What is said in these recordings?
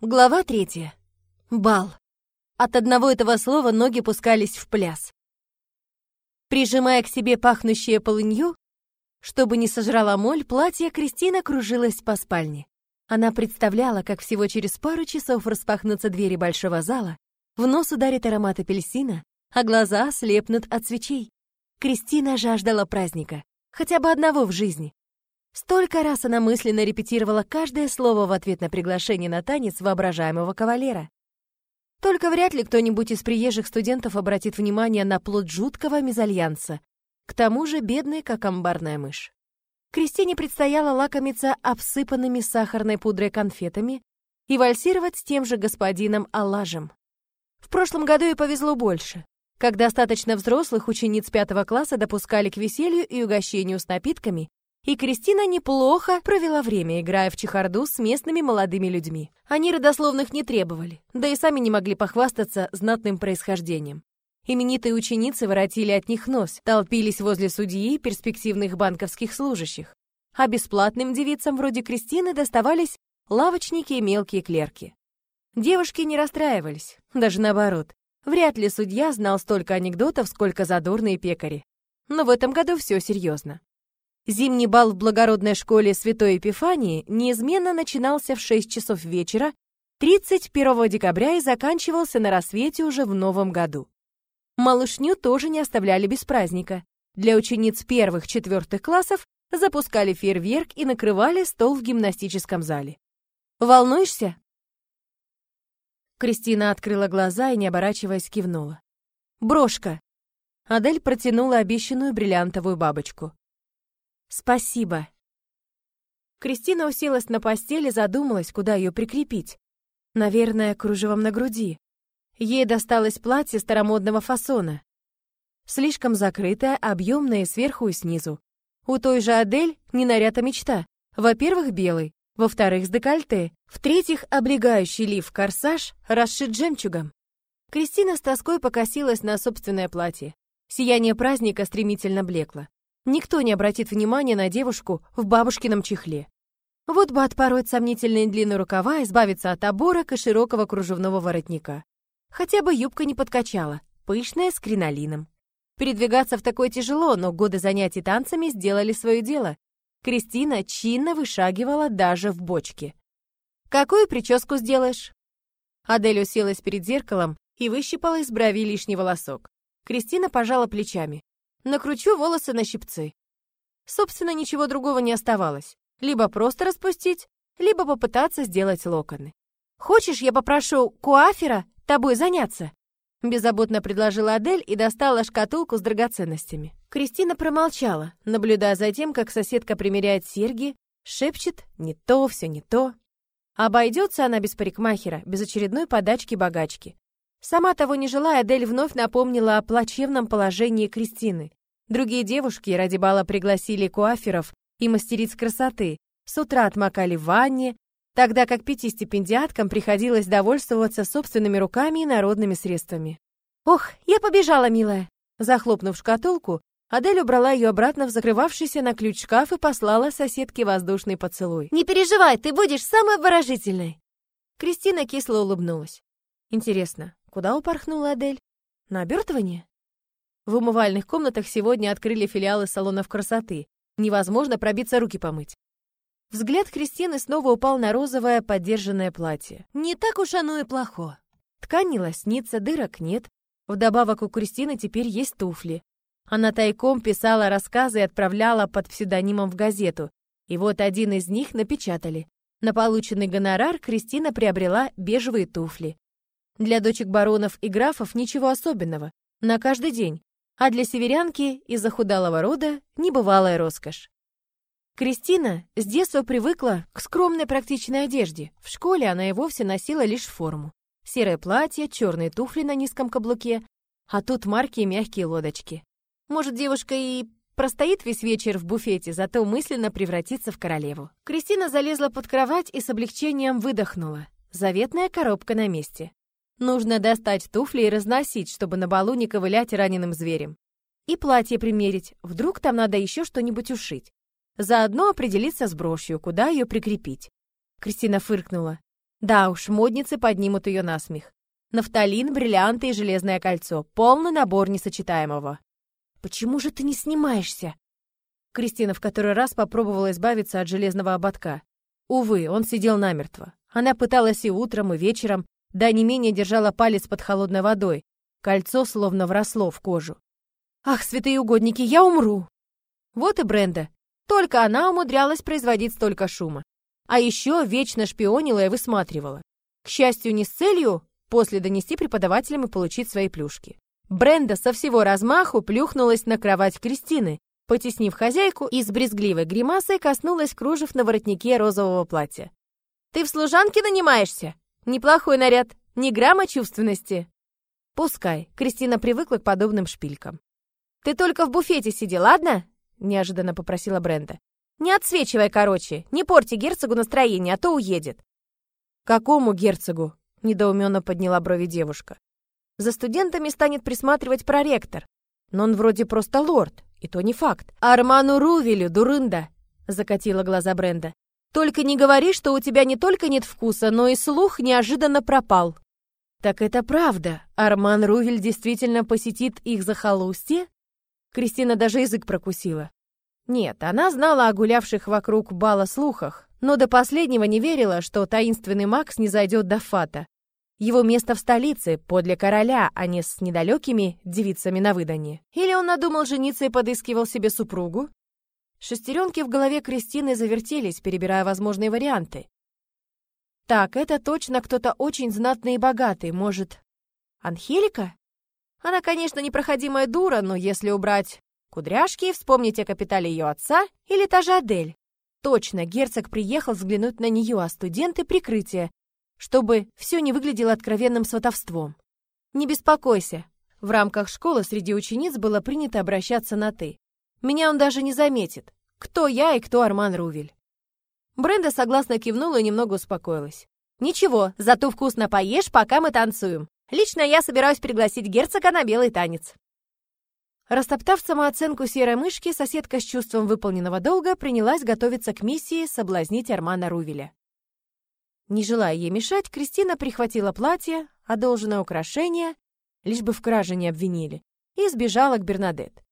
Глава третья. Бал. От одного этого слова ноги пускались в пляс. Прижимая к себе пахнущее полынью, чтобы не сожрала моль, платье Кристина кружилась по спальне. Она представляла, как всего через пару часов распахнутся двери большого зала, в нос ударит аромат апельсина, а глаза слепнут от свечей. Кристина жаждала праздника, хотя бы одного в жизни. Столько раз она мысленно репетировала каждое слово в ответ на приглашение на танец воображаемого кавалера. Только вряд ли кто-нибудь из приезжих студентов обратит внимание на плод жуткого мезальянса, к тому же бедный, как амбарная мышь. Кристине предстояло лакомиться обсыпанными сахарной пудрой конфетами и вальсировать с тем же господином Аллажем. В прошлом году ей повезло больше. Как достаточно взрослых учениц пятого класса допускали к веселью и угощению с напитками, и Кристина неплохо провела время, играя в чехарду с местными молодыми людьми. Они родословных не требовали, да и сами не могли похвастаться знатным происхождением. Именитые ученицы воротили от них нос, толпились возле судьи перспективных банковских служащих. А бесплатным девицам вроде Кристины доставались лавочники и мелкие клерки. Девушки не расстраивались, даже наоборот. Вряд ли судья знал столько анекдотов, сколько задорные пекари. Но в этом году все серьезно. Зимний бал в благородной школе Святой Епифании неизменно начинался в 6 часов вечера 31 декабря и заканчивался на рассвете уже в новом году. Малышню тоже не оставляли без праздника. Для учениц первых-четвертых классов запускали фейерверк и накрывали стол в гимнастическом зале. «Волнуешься?» Кристина открыла глаза и, не оборачиваясь, кивнула. «Брошка!» Адель протянула обещанную бриллиантовую бабочку. «Спасибо». Кристина уселась на постели, задумалась, куда ее прикрепить. Наверное, кружевом на груди. Ей досталось платье старомодного фасона. Слишком закрытое, объемное сверху и снизу. У той же Адель не наряд, а мечта. Во-первых, белый, во-вторых, с декольте, в-третьих, облегающий лиф-корсаж расшит жемчугом. Кристина с тоской покосилась на собственное платье. Сияние праздника стремительно блекло. Никто не обратит внимания на девушку в бабушкином чехле. Вот бы отпороть сомнительные длинные рукава, избавиться от оборок и широкого кружевного воротника. Хотя бы юбка не подкачала, пышная с кринолином. Передвигаться в такой тяжело, но годы занятий танцами сделали свое дело. Кристина чинно вышагивала даже в бочке. «Какую прическу сделаешь?» Адель уселась перед зеркалом и выщипала из брови лишний волосок. Кристина пожала плечами накручу волосы на щипцы. Собственно, ничего другого не оставалось. Либо просто распустить, либо попытаться сделать локоны. «Хочешь, я попрошу куафера тобой заняться?» Беззаботно предложила Адель и достала шкатулку с драгоценностями. Кристина промолчала, наблюдая за тем, как соседка примеряет серьги, шепчет «не то, все не то». Обойдется она без парикмахера, без очередной подачки-богачки. Сама того не желая, Адель вновь напомнила о плачевном положении Кристины. Другие девушки ради бала пригласили куаферов и мастериц красоты, с утра отмокали в ванне, тогда как пяти стипендиаткам приходилось довольствоваться собственными руками и народными средствами. «Ох, я побежала, милая!» Захлопнув шкатулку, Адель убрала ее обратно в закрывавшийся на ключ шкаф и послала соседке воздушный поцелуй. «Не переживай, ты будешь самой обворожительной!» Кристина кисло улыбнулась. «Интересно, Куда упорхнула Адель? На обертывание? В умывальных комнатах сегодня открыли филиалы салонов красоты. Невозможно пробиться руки помыть. Взгляд Кристины снова упал на розовое поддержанное платье. Не так уж оно и плохо. Ткань не лоснится, дырок нет. Вдобавок у Кристины теперь есть туфли. Она тайком писала рассказы и отправляла под псевдонимом в газету. И вот один из них напечатали. На полученный гонорар Кристина приобрела бежевые туфли. Для дочек баронов и графов ничего особенного, на каждый день, а для северянки из захудалого рода небывалая роскошь. Кристина с детства привыкла к скромной практичной одежде. В школе она и вовсе носила лишь форму. Серое платье, черные туфли на низком каблуке, а тут марки и мягкие лодочки. Может, девушка и простоит весь вечер в буфете, зато мысленно превратится в королеву. Кристина залезла под кровать и с облегчением выдохнула. Заветная коробка на месте. Нужно достать туфли и разносить, чтобы на балу не ковылять раненым зверем. И платье примерить, вдруг там надо еще что-нибудь ушить. Заодно определиться с брошью, куда ее прикрепить. Кристина фыркнула. Да уж, модницы поднимут ее на смех. Нафталин, бриллианты и железное кольцо. Полный набор несочетаемого. «Почему же ты не снимаешься?» Кристина в который раз попробовала избавиться от железного ободка. Увы, он сидел намертво. Она пыталась и утром, и вечером, да не менее держала палец под холодной водой. Кольцо словно вросло в кожу. «Ах, святые угодники, я умру!» Вот и Бренда. Только она умудрялась производить столько шума. А еще вечно шпионила и высматривала. К счастью, не с целью после донести преподавателям и получить свои плюшки. Бренда со всего размаху плюхнулась на кровать Кристины, потеснив хозяйку и с брезгливой гримасой коснулась кружев на воротнике розового платья. «Ты в служанке нанимаешься? Неплохой наряд, ни грамма чувственности». «Пускай», Кристина привыкла к подобным шпилькам. «Ты только в буфете сиди, ладно?» неожиданно попросила Бренда. «Не отсвечивай, короче, не порти герцогу настроение, а то уедет». «Какому герцогу?» — недоуменно подняла брови девушка. «За студентами станет присматривать проректор. Но он вроде просто лорд, и то не факт. Арману Рувелю, дурында!» — закатила глаза Бренда. «Только не говори, что у тебя не только нет вкуса, но и слух неожиданно пропал». «Так это правда. Арман Рувель действительно посетит их захолустье?» Кристина даже язык прокусила. Нет, она знала о гулявших вокруг бала слухах, но до последнего не верила, что таинственный Макс не зайдет до Фата. Его место в столице, подле короля, а не с недалекими девицами на выданье. Или он надумал жениться и подыскивал себе супругу? Шестеренки в голове Кристины завертелись, перебирая возможные варианты. Так, это точно кто-то очень знатный и богатый, может, Анхелика? Она, конечно, непроходимая дура, но если убрать кудряшки, вспомнить о капитале ее отца или та же Адель. Точно, герцог приехал взглянуть на нее, а студенты — прикрытие, чтобы все не выглядело откровенным сватовством. Не беспокойся. В рамках школы среди учениц было принято обращаться на «ты». Меня он даже не заметит. Кто я и кто Арман Рувель. Бренда согласно кивнула и немного успокоилась. «Ничего, зато вкусно поешь, пока мы танцуем. Лично я собираюсь пригласить герцога на белый танец». Растоптав самооценку серой мышки, соседка с чувством выполненного долга принялась готовиться к миссии соблазнить Армана Рувеля. Не желая ей мешать, Кристина прихватила платье, одолженное украшение, лишь бы в краже не обвинили, и сбежала к Бернадет.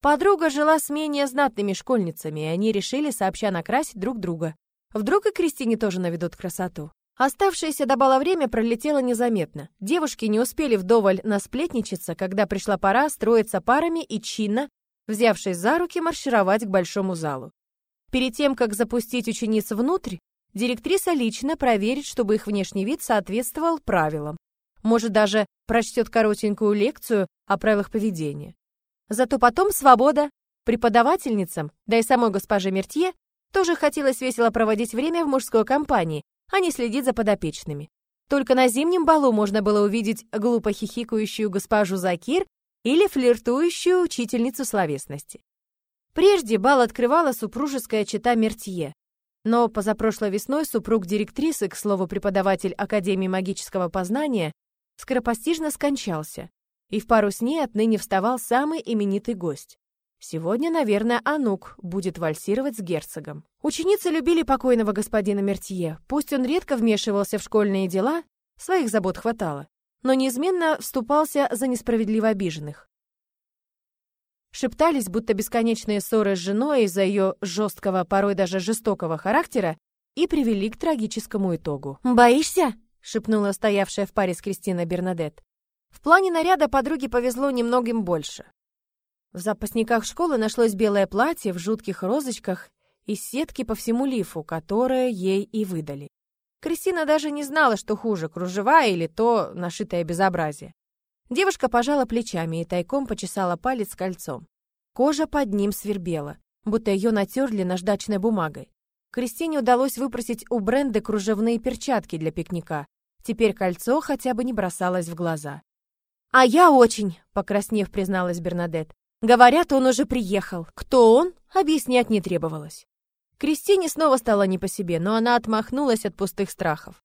Подруга жила с менее знатными школьницами, и они решили сообща накрасить друг друга. Вдруг и Кристине тоже наведут красоту. Оставшееся до бала время пролетело незаметно. Девушки не успели вдоволь насплетничаться, когда пришла пора строиться парами и чинно, взявшись за руки, маршировать к большому залу. Перед тем, как запустить учениц внутрь, директриса лично проверит, чтобы их внешний вид соответствовал правилам. Может, даже прочтет коротенькую лекцию о правилах поведения. Зато потом свобода. Преподавательницам, да и самой госпоже Мертье, тоже хотелось весело проводить время в мужской компании, а не следить за подопечными. Только на зимнем балу можно было увидеть глупо хихикающую госпожу Закир или флиртующую учительницу словесности. Прежде бал открывала супружеская чета Мертье, но позапрошлой весной супруг директрисы, к слову, преподаватель Академии магического познания, скоропостижно скончался, и в пару с ней отныне вставал самый именитый гость. Сегодня, наверное, Анук будет вальсировать с герцогом. Ученицы любили покойного господина Мертье. Пусть он редко вмешивался в школьные дела, своих забот хватало, но неизменно вступался за несправедливо обиженных. Шептались, будто бесконечные ссоры с женой из-за ее жесткого, порой даже жестокого характера и привели к трагическому итогу. «Боишься?» — шепнула стоявшая в паре с Кристиной Бернадет. В плане наряда подруге повезло немногим больше. В запасниках школы нашлось белое платье в жутких розочках и сетки по всему лифу, которые ей и выдали. Кристина даже не знала, что хуже, кружева или то нашитое безобразие. Девушка пожала плечами и тайком почесала палец кольцом. Кожа под ним свербела, будто ее натерли наждачной бумагой. Кристине удалось выпросить у Бренды кружевные перчатки для пикника. Теперь кольцо хотя бы не бросалось в глаза. «А я очень», — покраснев, призналась Бернадет. Говорят, он уже приехал. Кто он, объяснять не требовалось. Кристине снова стало не по себе, но она отмахнулась от пустых страхов.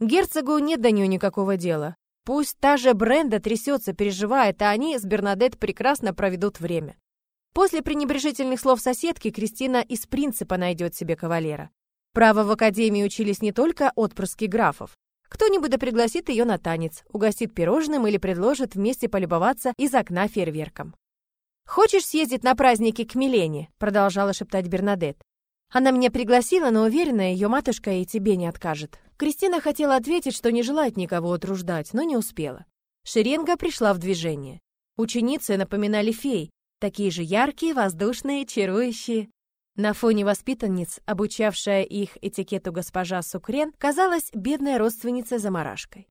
Герцогу нет до нее никакого дела. Пусть та же Бренда трясется, переживает, а они с Бернадет прекрасно проведут время. После пренебрежительных слов соседки Кристина из принципа найдет себе кавалера. Право в академии учились не только отпрыски графов. Кто-нибудь да пригласит ее на танец, угостит пирожным или предложит вместе полюбоваться из окна фейерверком. «Хочешь съездить на праздники к Милене?» — продолжала шептать Бернадет. «Она меня пригласила, но уверена, ее матушка и тебе не откажет». Кристина хотела ответить, что не желает никого утруждать, но не успела. Шеренга пришла в движение. Ученицы напоминали фей, такие же яркие, воздушные, чарующие. На фоне воспитанниц, обучавшая их этикету госпожа Сукрен, казалась бедная родственница заморашкой.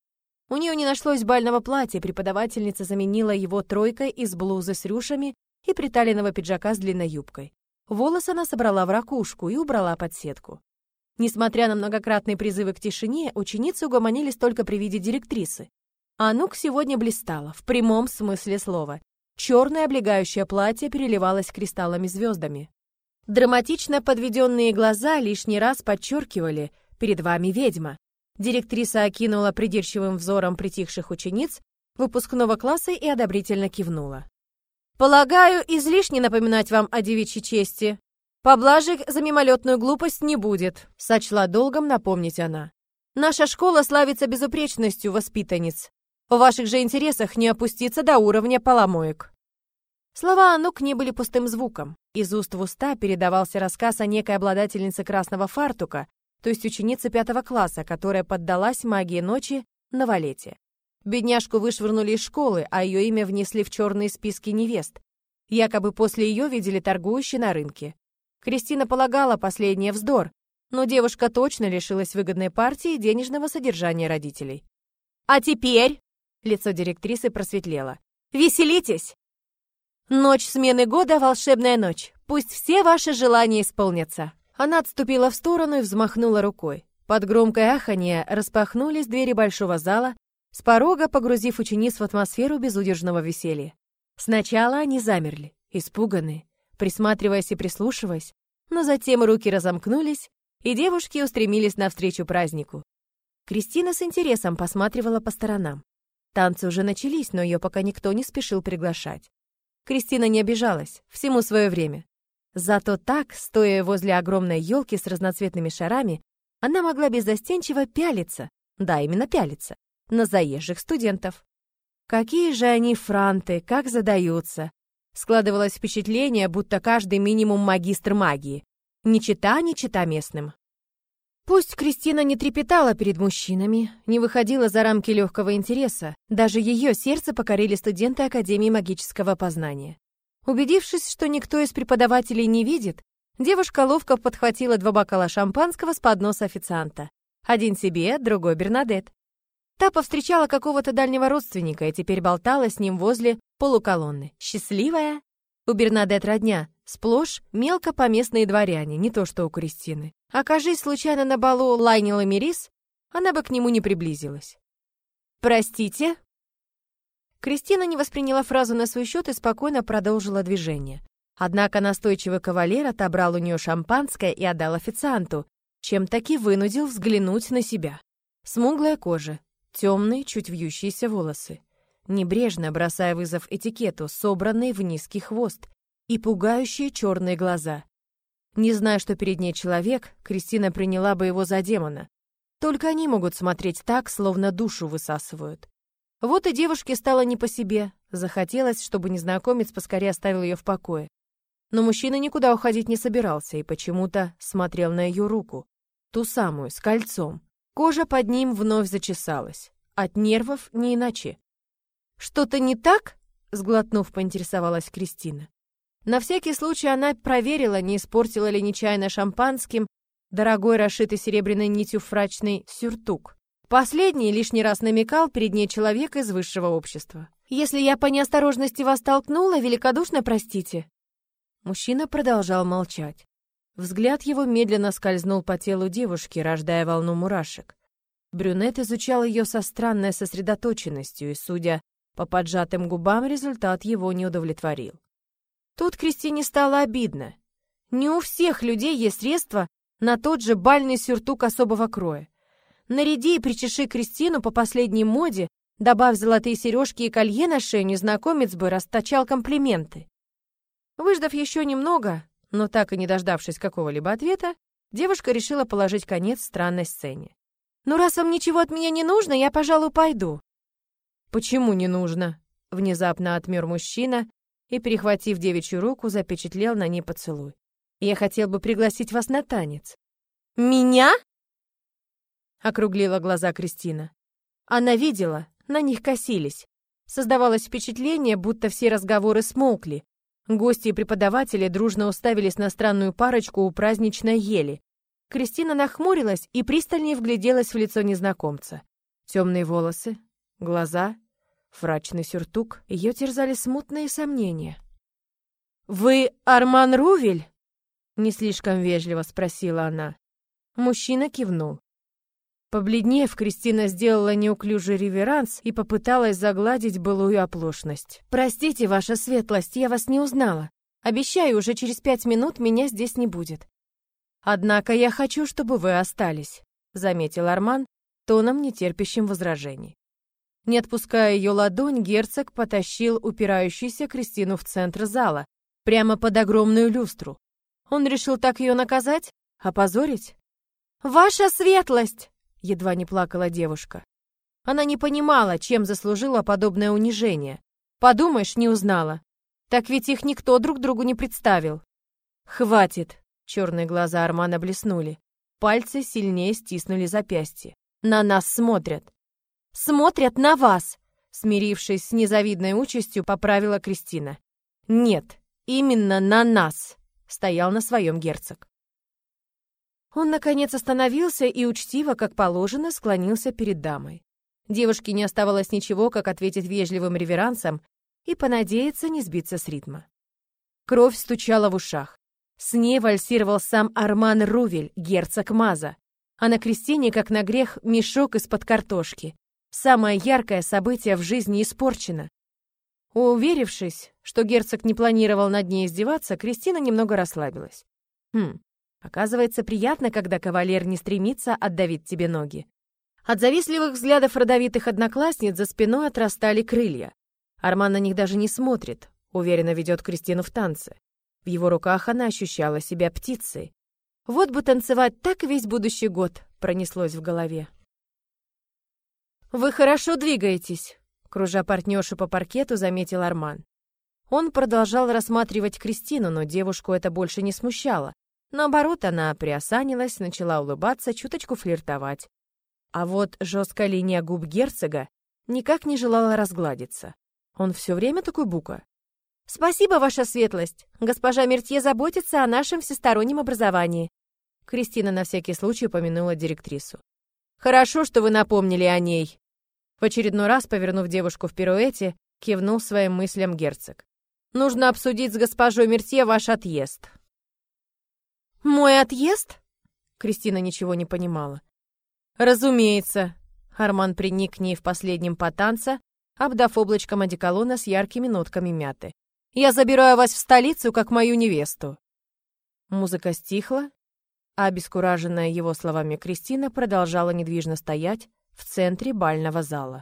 У нее не нашлось бального платья, преподавательница заменила его тройкой из блузы с рюшами и приталенного пиджака с длинной юбкой. Волосы она собрала в ракушку и убрала под сетку. Несмотря на многократные призывы к тишине, ученицы угомонились только при виде директрисы. Анук сегодня блистала, в прямом смысле слова. Черное облегающее платье переливалось кристаллами-звездами. Драматично подведенные глаза лишний раз подчеркивали «перед вами ведьма». Директриса окинула придирчивым взором притихших учениц выпускного класса и одобрительно кивнула. «Полагаю, излишне напоминать вам о девичьей чести. Поблажек за мимолетную глупость не будет», — сочла долгом напомнить она. «Наша школа славится безупречностью воспитанниц. В ваших же интересах не опуститься до уровня поломоек». Слова Анук не были пустым звуком. Из уст в уста передавался рассказ о некой обладательнице красного фартука, то есть ученице пятого класса, которая поддалась магии ночи на валете. Бедняжку вышвырнули из школы, а ее имя внесли в черные списки невест. Якобы после ее видели торгующие на рынке. Кристина полагала последнее вздор, но девушка точно лишилась выгодной партии и денежного содержания родителей. «А теперь...» — лицо директрисы просветлело. «Веселитесь! Ночь смены года — волшебная ночь. Пусть все ваши желания исполнятся». Она отступила в сторону и взмахнула рукой. Под громкое аханье распахнулись двери большого зала, с порога погрузив учениц в атмосферу безудержного веселья. Сначала они замерли, испуганные, присматриваясь и прислушиваясь, но затем руки разомкнулись, и девушки устремились навстречу празднику. Кристина с интересом посматривала по сторонам. Танцы уже начались, но ее пока никто не спешил приглашать. Кристина не обижалась, всему свое время. Зато так, стоя возле огромной елки с разноцветными шарами, она могла беззастенчиво пялиться, да, именно пялиться, на заезжих студентов. Какие же они франты, как задаются. Складывалось впечатление, будто каждый минимум магистр магии. Не чита, не чита местным. Пусть Кристина не трепетала перед мужчинами, не выходила за рамки легкого интереса, даже ее сердце покорили студенты Академии магического познания. Убедившись, что никто из преподавателей не видит, девушка ловко подхватила два бокала шампанского с подноса официанта. Один себе, другой Бернадет. Та повстречала какого-то дальнего родственника и теперь болтала с ним возле полуколонны. Счастливая? У Бернадет родня, сплошь мелкопоместные дворяне, не то что у Кристины. Окажись случайно на балу Лайнила Мирис, она бы к нему не приблизилась. «Простите?» Кристина не восприняла фразу на свой счет и спокойно продолжила движение. Однако настойчивый кавалер отобрал у нее шампанское и отдал официанту, чем таки вынудил взглянуть на себя. Смуглая кожа, темные, чуть вьющиеся волосы. Небрежно бросая вызов этикету, собранный в низкий хвост, и пугающие черные глаза. Не зная, что перед ней человек, Кристина приняла бы его за демона. Только они могут смотреть так, словно душу высасывают. Вот и девушке стало не по себе. Захотелось, чтобы незнакомец поскорее оставил ее в покое. Но мужчина никуда уходить не собирался и почему-то смотрел на ее руку. Ту самую, с кольцом. Кожа под ним вновь зачесалась. От нервов не иначе. «Что-то не так?» — сглотнув, поинтересовалась Кристина. На всякий случай она проверила, не испортила ли нечаянно шампанским дорогой расшитый серебряной нитью фрачный сюртук. Последний лишний раз намекал перед ней человек из высшего общества. «Если я по неосторожности вас толкнула, великодушно простите». Мужчина продолжал молчать. Взгляд его медленно скользнул по телу девушки, рождая волну мурашек. Брюнет изучал ее со странной сосредоточенностью, и, судя по поджатым губам, результат его не удовлетворил. Тут Кристине стало обидно. Не у всех людей есть средства на тот же бальный сюртук особого кроя. Наряди и причеши Кристину по последней моде, добавь золотые сережки и колье на шею, незнакомец бы расточал комплименты. Выждав еще немного, но так и не дождавшись какого-либо ответа, Девушка решила положить конец странной сцене. «Ну, раз вам ничего от меня не нужно, я, пожалуй, пойду». «Почему не нужно?» Внезапно отмер мужчина и, перехватив девичью руку, запечатлел на ней поцелуй. «Я хотел бы пригласить вас на танец». «Меня?» Округлила глаза Кристина. Она видела, на них косились. Создавалось впечатление, будто все разговоры смолкли. Гости и преподаватели дружно уставились на странную парочку у праздничной ели. Кристина нахмурилась и пристальнее вгляделась в лицо незнакомца. Темные волосы, глаза, фрачный сюртук. Ее терзали смутные сомнения. «Вы Арман Рувель?» — не слишком вежливо спросила она. Мужчина кивнул. Побледнев, Кристина сделала неуклюжий реверанс и попыталась загладить былую оплошность. «Простите, ваша светлость, я вас не узнала. Обещаю, уже через пять минут меня здесь не будет». «Однако я хочу, чтобы вы остались», — заметил Арман, тоном нетерпящим возражений. Не отпуская ее ладонь, герцог потащил упирающуюся Кристину в центр зала, прямо под огромную люстру. Он решил так ее наказать? Опозорить? «Ваша светлость!» едва не плакала девушка. Она не понимала, чем заслужила подобное унижение. Подумаешь, не узнала. Так ведь их никто друг другу не представил. Хватит. Черные глаза Армана блеснули. Пальцы сильнее стиснули запястье. На нас смотрят. Смотрят на вас, смирившись с незавидной участью, поправила Кристина. Нет, именно на нас, стоял на своем герцог. Он, наконец, остановился и учтиво, как положено, склонился перед дамой. Девушке не оставалось ничего, как ответить вежливым реверансом и понадеяться не сбиться с ритма. Кровь стучала в ушах. С ней вальсировал сам Арман Рувель, герцог Маза, а на Кристине, как на грех, мешок из-под картошки. Самое яркое событие в жизни испорчено. Уверившись, что герцог не планировал над ней издеваться, Кристина немного расслабилась. Хм, Оказывается, приятно, когда кавалер не стремится отдавить тебе ноги. От завистливых взглядов родовитых одноклассниц за спиной отрастали крылья. Арман на них даже не смотрит, уверенно ведет Кристину в танцы. В его руках она ощущала себя птицей. Вот бы танцевать так весь будущий год, пронеслось в голове. «Вы хорошо двигаетесь», — кружа партнершу по паркету, заметил Арман. Он продолжал рассматривать Кристину, но девушку это больше не смущало. Наоборот, она приосанилась, начала улыбаться, чуточку флиртовать. А вот жесткая линия губ герцога никак не желала разгладиться. Он все время такой бука. «Спасибо, ваша светлость. Госпожа Мертье заботится о нашем всестороннем образовании». Кристина на всякий случай упомянула директрису. «Хорошо, что вы напомнили о ней». В очередной раз, повернув девушку в пируэте, кивнул своим мыслям герцог. «Нужно обсудить с госпожой Мертье ваш отъезд». «Мой отъезд?» Кристина ничего не понимала. «Разумеется». Арман приник к ней в последнем потанце, обдав облачком одеколона с яркими нотками мяты. «Я забираю вас в столицу, как мою невесту». Музыка стихла, а обескураженная его словами Кристина продолжала недвижно стоять в центре бального зала.